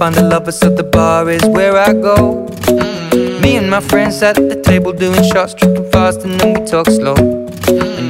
find a lover, so the bar is where I go. Me and my friends at the table doing shots, tripping fast, and then we talk slow. You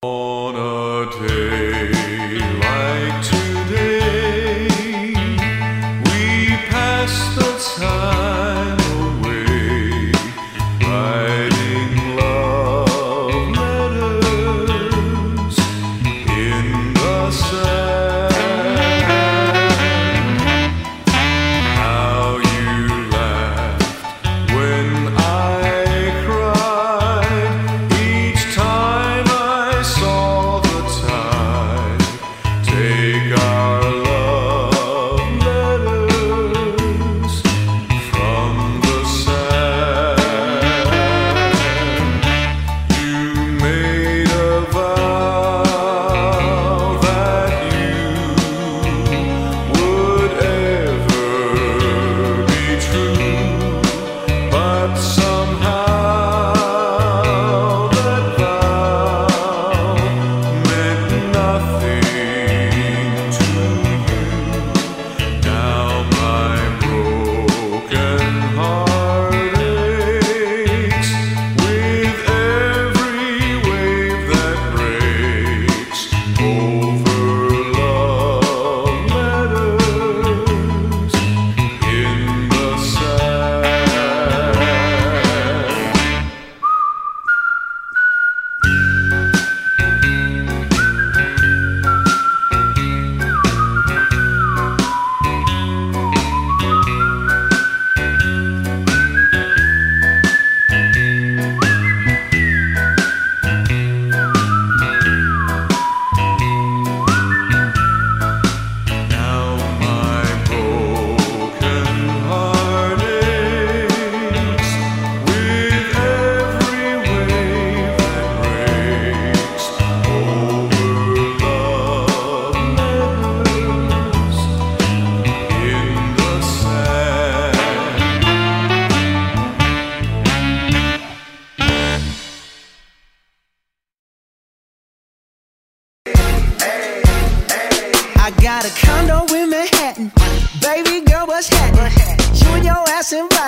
Oh.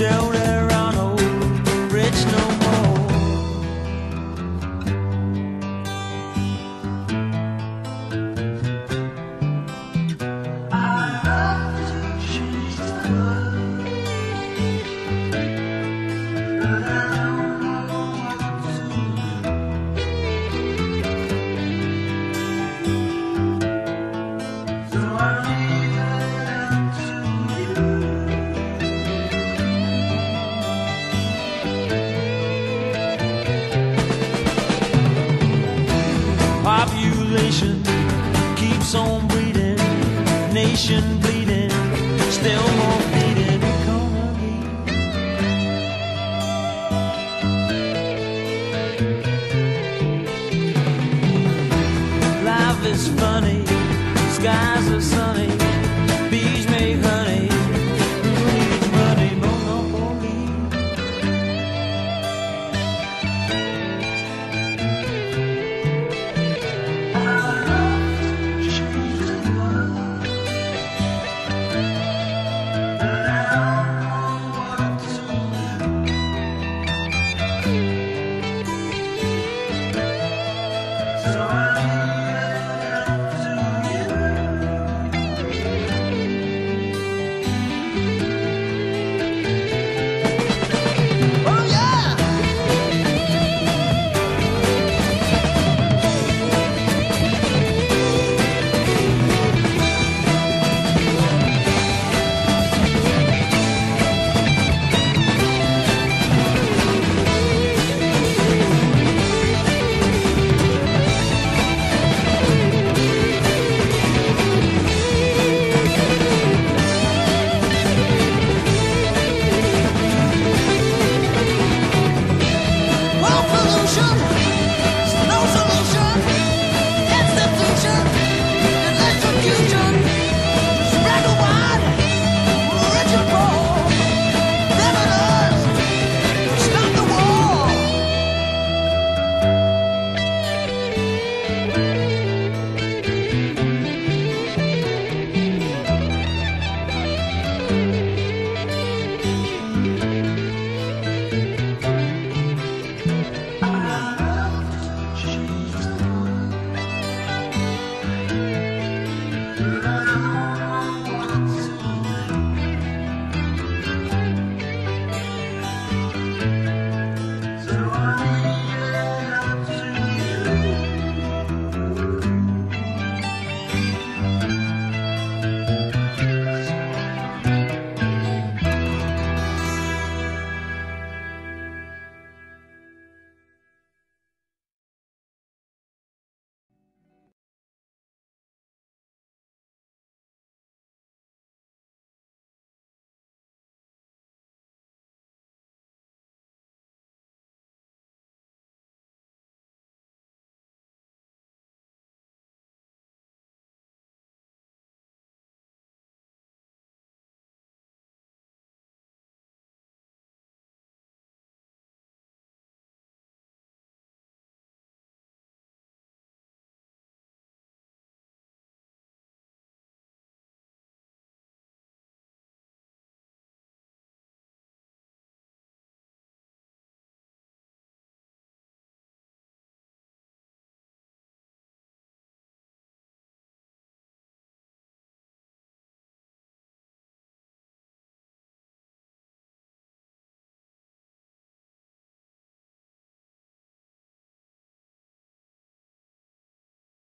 down nation bleeding, still more bleeding. Life is funny, skies are sunny. Bye.